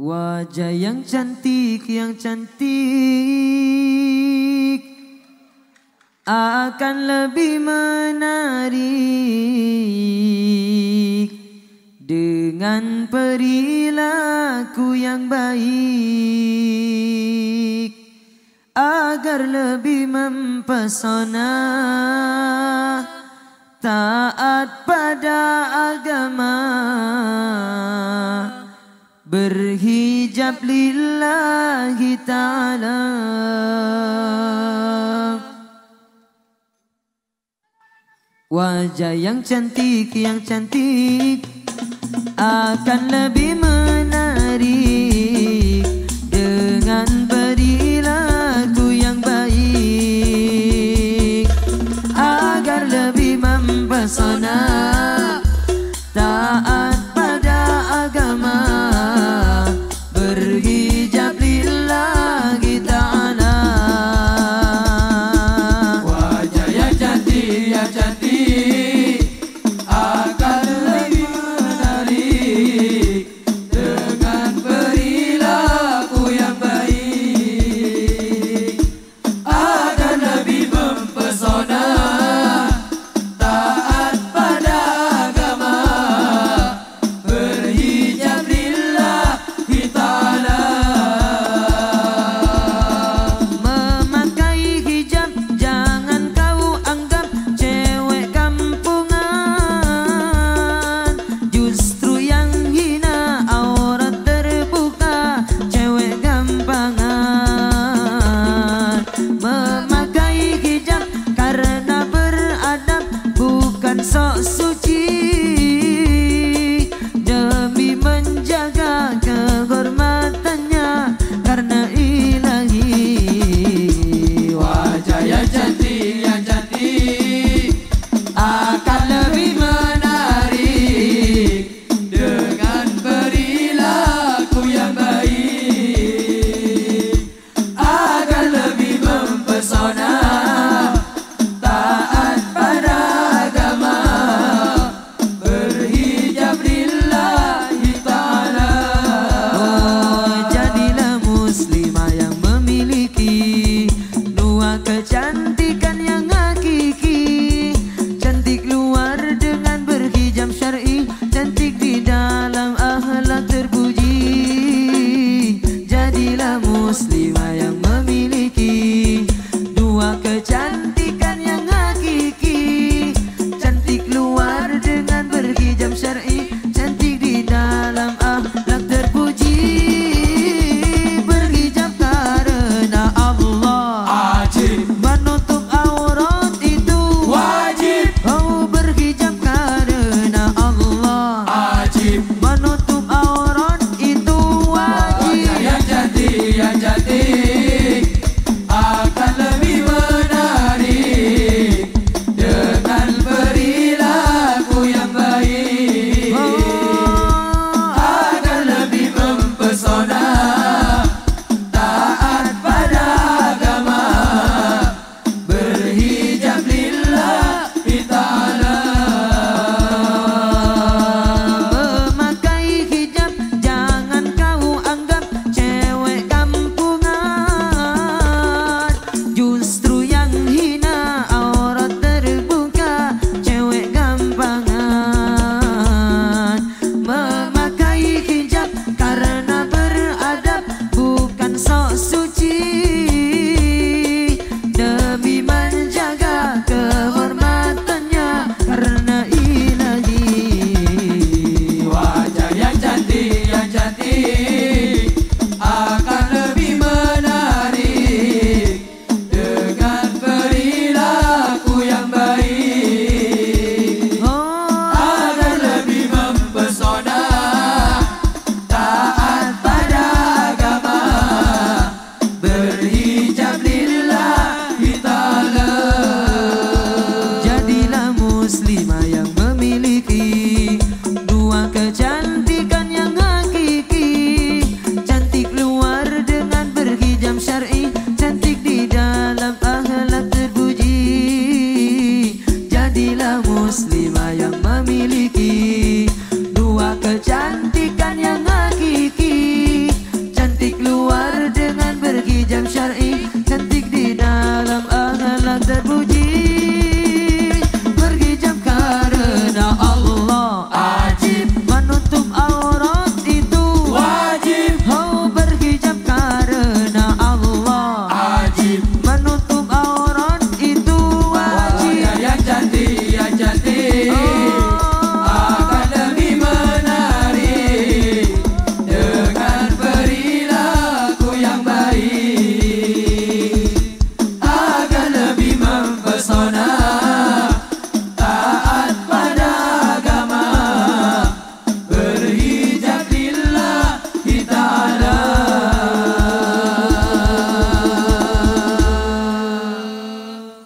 Wajah yang cantik, yang cantik Akan lebih menarik. Dengan perilaku yang baik Agar lebih mempesona Taat pada agama berhijab lillahi ta'ala. Wajah yang cantik, yang cantik Akan lebih menarik. Dengan akan berhijab lillah ta'ala Jadilah muslimah yang memiliki Dua kecantikan yang hakiki. Cantik luar dengan berhijab syar'i Cantik di dalam akhlak terpuji. Jadilah muslimah yang memiliki see